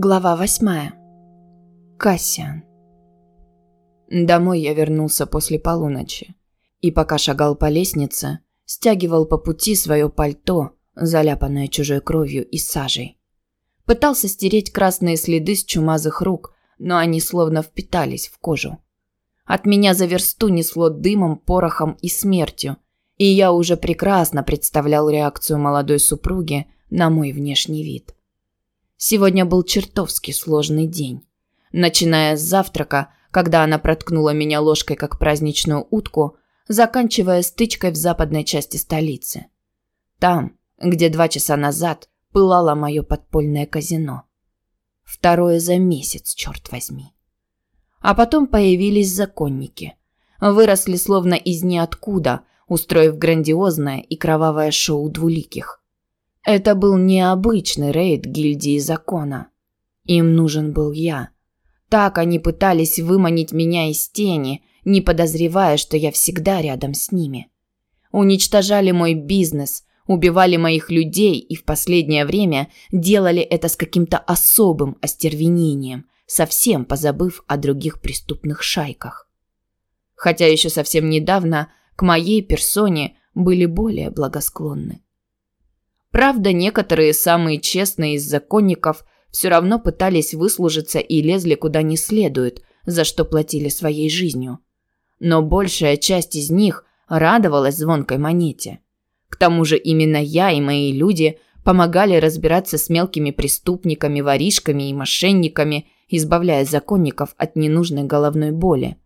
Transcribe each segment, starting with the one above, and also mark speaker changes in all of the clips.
Speaker 1: Глава восьмая. Кассиан. Домой я вернулся после полуночи. И пока шагал по лестнице, стягивал по пути свое пальто, заляпанное чужой кровью и сажей. Пытался стереть красные следы с чумазых рук, но они словно впитались в кожу. От меня за версту несло дымом, порохом и смертью, и я уже прекрасно представлял реакцию молодой супруги на мой внешний вид. Сегодня был чертовски сложный день. Начиная с завтрака, когда она проткнула меня ложкой как праздничную утку, заканчивая стычкой в западной части столицы. Там, где два часа назад пылало мое подпольное казино. Второе за месяц, черт возьми. А потом появились законники. Выросли словно из ниоткуда, устроив грандиозное и кровавое шоу двуликих. Это был необычный рейд гильдии закона. Им нужен был я. Так они пытались выманить меня из тени, не подозревая, что я всегда рядом с ними. Уничтожали мой бизнес, убивали моих людей и в последнее время делали это с каким-то особым остервенением, совсем позабыв о других преступных шайках. Хотя еще совсем недавно к моей персоне были более благосклонны. Правда, некоторые самые честные из законников все равно пытались выслужиться и лезли куда не следует, за что платили своей жизнью. Но большая часть из них радовалась звонкой монете. К тому же именно я и мои люди помогали разбираться с мелкими преступниками, воришками и мошенниками, избавляя законников от ненужной головной боли.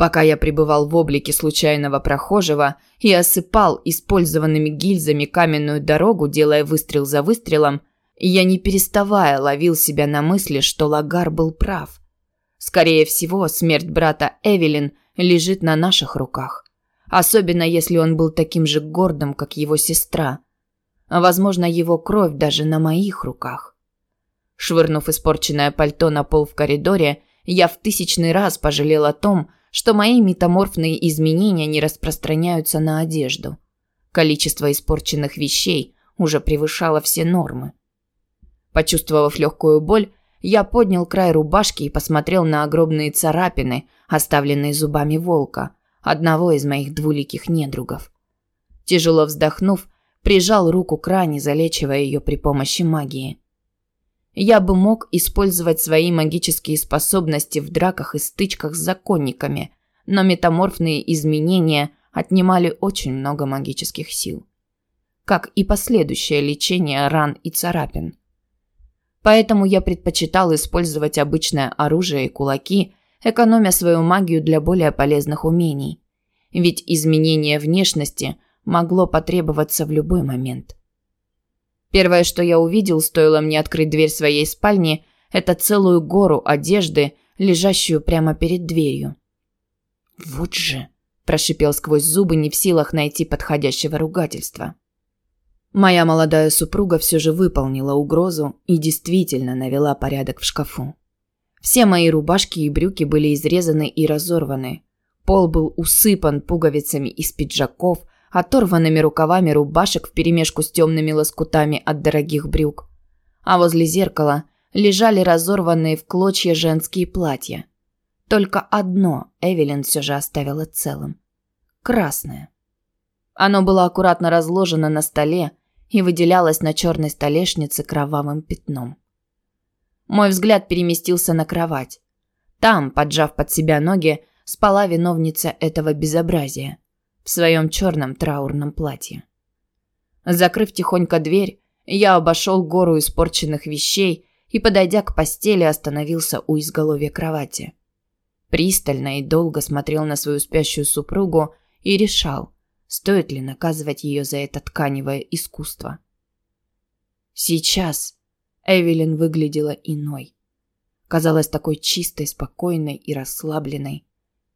Speaker 1: Пока я пребывал в облике случайного прохожего и осыпал использованными гильзами каменную дорогу, делая выстрел за выстрелом, я не переставая ловил себя на мысли, что Лагар был прав. Скорее всего, смерть брата Эвелин лежит на наших руках. Особенно если он был таким же гордым, как его сестра. Возможно, его кровь даже на моих руках. Швырнув испорченное пальто на пол в коридоре, я в тысячный раз пожалел о том, что мои метаморфные изменения не распространяются на одежду. Количество испорченных вещей уже превышало все нормы. Почувствовав легкую боль, я поднял край рубашки и посмотрел на огромные царапины, оставленные зубами волка, одного из моих двуликих недругов. Тяжело вздохнув, прижал руку к ране, залечивая ее при помощи магии. Я бы мог использовать свои магические способности в драках и стычках с законниками, но метаморфные изменения отнимали очень много магических сил. Как и последующее лечение ран и царапин. Поэтому я предпочитал использовать обычное оружие и кулаки, экономя свою магию для более полезных умений. Ведь изменение внешности могло потребоваться в любой момент. Первое, что я увидел, стоило мне открыть дверь своей спальни, это целую гору одежды, лежащую прямо перед дверью. «Вот же!» – прошипел сквозь зубы, не в силах найти подходящего ругательства. Моя молодая супруга все же выполнила угрозу и действительно навела порядок в шкафу. Все мои рубашки и брюки были изрезаны и разорваны. Пол был усыпан пуговицами из пиджаков, оторванными рукавами рубашек вперемешку с темными лоскутами от дорогих брюк. А возле зеркала лежали разорванные в клочья женские платья. Только одно Эвелин все же оставила целым. Красное. Оно было аккуратно разложено на столе и выделялось на черной столешнице кровавым пятном. Мой взгляд переместился на кровать. Там, поджав под себя ноги, спала виновница этого безобразия – в своем черном траурном платье. Закрыв тихонько дверь, я обошел гору испорченных вещей и, подойдя к постели, остановился у изголовья кровати. Пристально и долго смотрел на свою спящую супругу и решал, стоит ли наказывать ее за это тканевое искусство. Сейчас Эвелин выглядела иной. Казалась такой чистой, спокойной и расслабленной.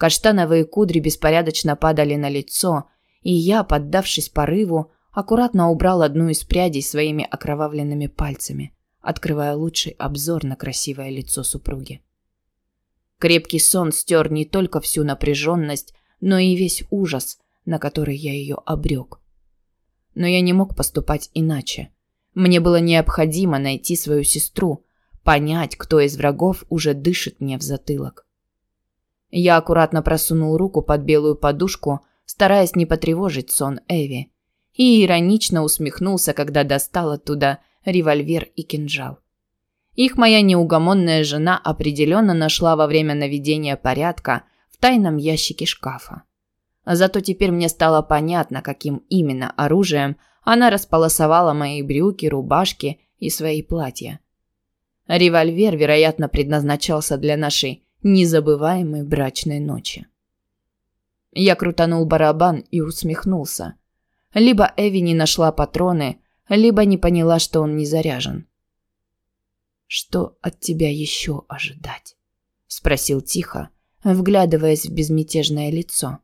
Speaker 1: Каштановые кудри беспорядочно падали на лицо, и я, поддавшись порыву, аккуратно убрал одну из прядей своими окровавленными пальцами, открывая лучший обзор на красивое лицо супруги. Крепкий сон стер не только всю напряженность, но и весь ужас, на который я ее обрек. Но я не мог поступать иначе. Мне было необходимо найти свою сестру, понять, кто из врагов уже дышит мне в затылок. Я аккуратно просунул руку под белую подушку, стараясь не потревожить сон Эви, и иронично усмехнулся, когда достал оттуда револьвер и кинжал. Их моя неугомонная жена определенно нашла во время наведения порядка в тайном ящике шкафа. Зато теперь мне стало понятно, каким именно оружием она располосовала мои брюки, рубашки и свои платья. Револьвер, вероятно, предназначался для нашей незабываемой брачной ночи. Я крутанул барабан и усмехнулся. Либо Эви не нашла патроны, либо не поняла, что он не заряжен. «Что от тебя еще ожидать?» – спросил тихо, вглядываясь в безмятежное лицо.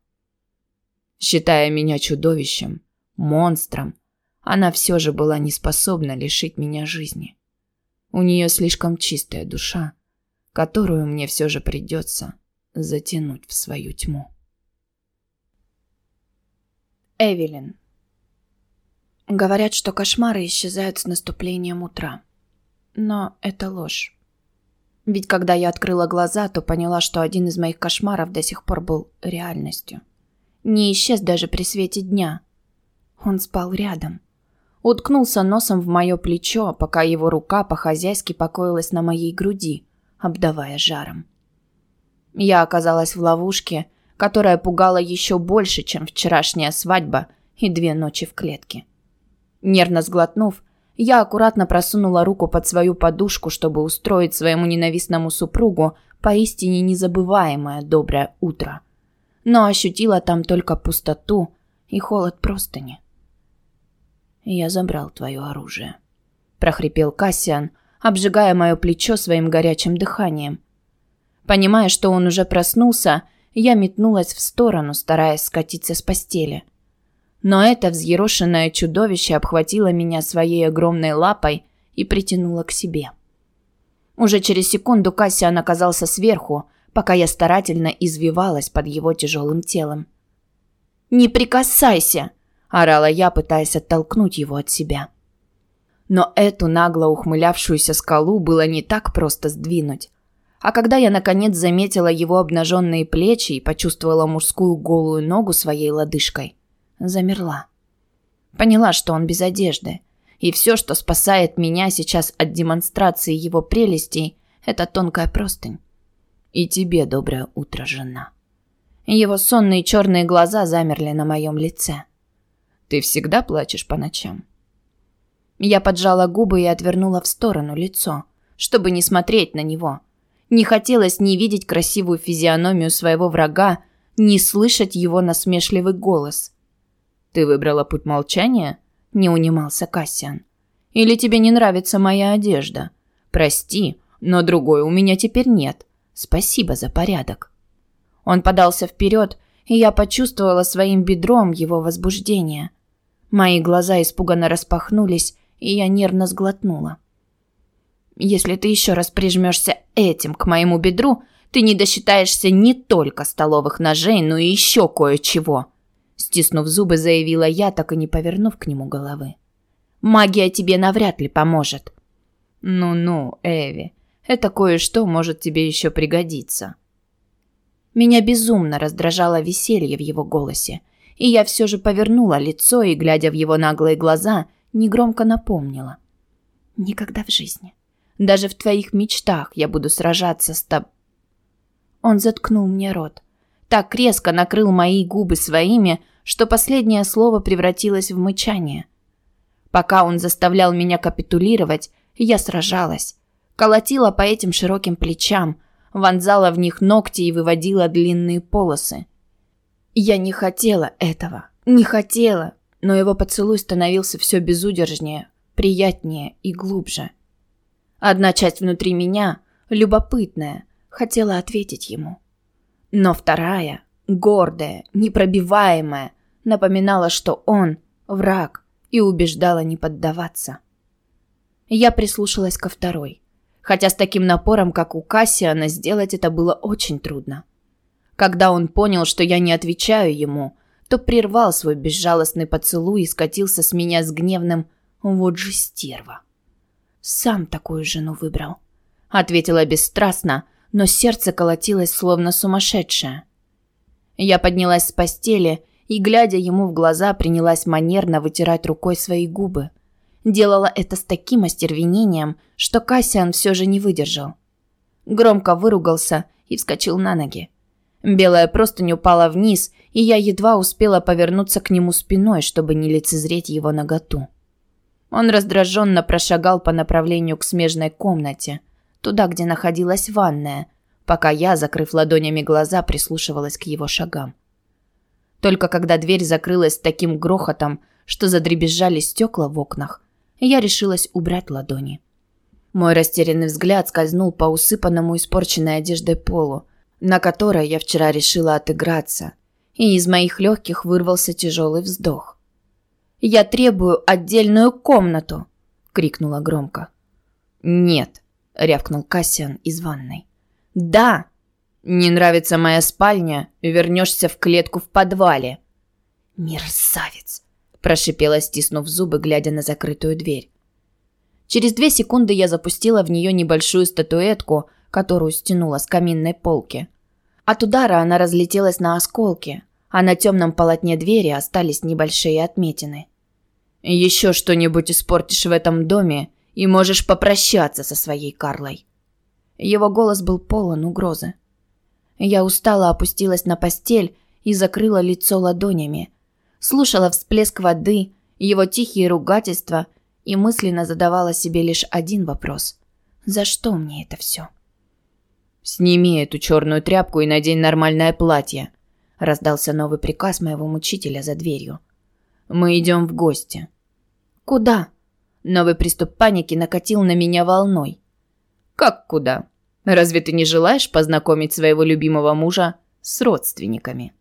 Speaker 1: Считая меня чудовищем, монстром, она все же была не способна лишить меня жизни. У нее слишком чистая душа, которую мне все же придется затянуть в свою тьму.
Speaker 2: Эвелин Говорят, что кошмары исчезают с наступлением утра. Но это ложь. Ведь когда я открыла глаза, то поняла, что один из моих кошмаров до сих пор был реальностью. Не исчез даже при свете дня. Он спал рядом. Уткнулся носом в мое плечо, пока его рука по-хозяйски покоилась на моей груди, обдавая жаром. Я оказалась в ловушке, которая пугала еще больше, чем вчерашняя свадьба и две ночи в клетке. Нервно сглотнув, я аккуратно просунула руку под свою подушку, чтобы устроить своему ненавистному супругу поистине незабываемое доброе утро. Но ощутила там только пустоту и холод простыни. «Я забрал твое оружие», – прохрипел Кассиан, обжигая мое плечо своим горячим дыханием. Понимая, что он уже проснулся, я метнулась в сторону, стараясь скатиться с постели – но это взъерошенное чудовище обхватило меня своей огромной лапой и притянуло к себе. Уже через секунду Кассиан оказался сверху, пока я старательно извивалась под его тяжелым телом. «Не прикасайся!» – орала я, пытаясь оттолкнуть его от себя. Но эту нагло ухмылявшуюся скалу было не так просто сдвинуть. А когда я наконец заметила его обнаженные плечи и почувствовала мужскую голую ногу своей лодыжкой, замерла. Поняла, что он без одежды. И все, что спасает меня сейчас от демонстрации его прелестей, это тонкая простынь. И тебе доброе утро, жена. Его сонные черные глаза замерли на моем лице. Ты всегда плачешь по ночам? Я поджала губы и отвернула в сторону лицо, чтобы не смотреть на него. Не хотелось ни видеть красивую физиономию своего врага, ни слышать его насмешливый голос. «Ты выбрала путь молчания?» – не унимался Кассиан. «Или тебе не нравится моя одежда? Прости, но другой у меня теперь нет. Спасибо за порядок». Он подался вперед, и я почувствовала своим бедром его возбуждение. Мои глаза испуганно распахнулись, и я нервно сглотнула. «Если ты еще раз прижмешься этим к моему бедру, ты не досчитаешься не только столовых ножей, но и еще кое-чего», Стиснув зубы, заявила я, так и не повернув к нему головы. «Магия тебе навряд ли поможет». «Ну-ну, Эви, это кое-что может тебе еще пригодиться». Меня безумно раздражало веселье в его голосе, и я все же повернула лицо и, глядя в его наглые глаза, негромко напомнила. «Никогда в жизни. Даже в твоих мечтах я буду сражаться с тоб...» Он заткнул мне рот так резко накрыл мои губы своими, что последнее слово превратилось в мычание. Пока он заставлял меня капитулировать, я сражалась. Колотила по этим широким плечам, вонзала в них ногти и выводила длинные полосы. Я не хотела этого, не хотела, но его поцелуй становился все безудержнее, приятнее и глубже. Одна часть внутри меня, любопытная, хотела ответить ему. Но вторая, гордая, непробиваемая, напоминала, что он – враг, и убеждала не поддаваться. Я прислушалась ко второй. Хотя с таким напором, как у Кассиана, сделать это было очень трудно. Когда он понял, что я не отвечаю ему, то прервал свой безжалостный поцелуй и скатился с меня с гневным «Вот же стерва!». Сам такую жену выбрал. ответила бесстрастно, но сердце колотилось словно сумасшедшее. Я поднялась с постели и, глядя ему в глаза, принялась манерно вытирать рукой свои губы. Делала это с таким остервенением, что Кассиан все же не выдержал. Громко выругался и вскочил на ноги. Белая простынь упала вниз, и я едва успела повернуться к нему спиной, чтобы не лицезреть его наготу. Он раздраженно прошагал по направлению к смежной комнате, туда, где находилась ванная, пока я, закрыв ладонями глаза, прислушивалась к его шагам. Только когда дверь закрылась с таким грохотом, что задребезжали стекла в окнах, я решилась убрать ладони. Мой растерянный взгляд скользнул по усыпанному испорченной одеждой полу, на которой я вчера решила отыграться, и из моих легких вырвался тяжелый вздох. «Я требую отдельную комнату!» — крикнула громко. «Нет!» — рявкнул Кассиан из ванной. «Да!» «Не нравится моя спальня, вернешься в клетку в подвале». «Мерзавец!» – прошипела, стиснув зубы, глядя на закрытую дверь. Через две секунды я запустила в нее небольшую статуэтку, которую стянула с каминной полки. От удара она разлетелась на осколки, а на темном полотне двери остались небольшие отметины. «Еще что-нибудь испортишь в этом доме, и можешь попрощаться со своей Карлой». Его голос был полон угрозы. Я устало опустилась на постель и закрыла лицо ладонями. Слушала всплеск воды, его тихие ругательства и мысленно задавала себе лишь один вопрос. За что мне это все? «Сними эту черную тряпку и надень нормальное платье», – раздался новый приказ моего мучителя за дверью. «Мы идем в гости». «Куда?» Новый приступ паники накатил на меня волной. «Как куда?» Разве ты не желаешь познакомить своего любимого мужа с родственниками?»